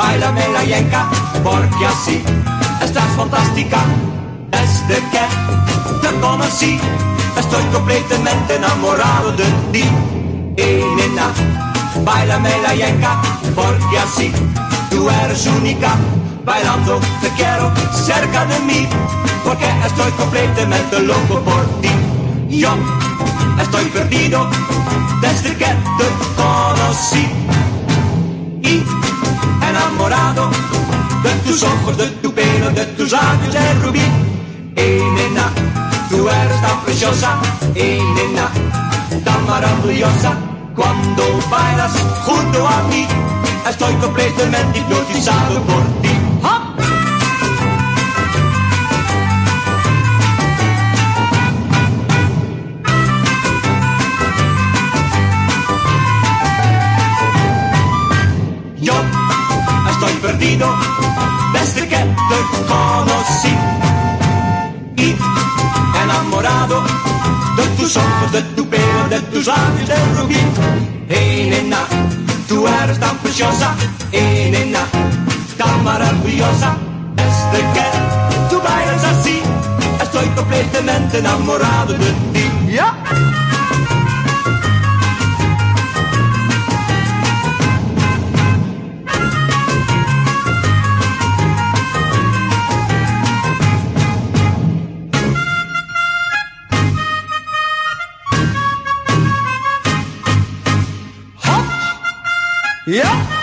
bailame la yenca, porque así estás fantástica. Desde que te conocí, estoy completamente enamorado de ti. Y nena, bailame la yenca, porque así tú eres única. Bailando te quiero cerca de mí, porque estoy completamente loco por ti. Yo estoy perdido tus ojos, de tu pelo, de tus labios de rubí. Y nena, tú eres tan preciosa, y nena, tan maravillosa. Cuando bailas junto a mí, estoy completamente hipnotizado por ti. Yo estoy perdido de tus ojos, de tu pelo, de tus labios de rubí. Hey nena, tú eres tan preciosa, hey nena, tan maravillosa. Desde que tú bailas así, estoy completamente enamorado de ti. Yeah!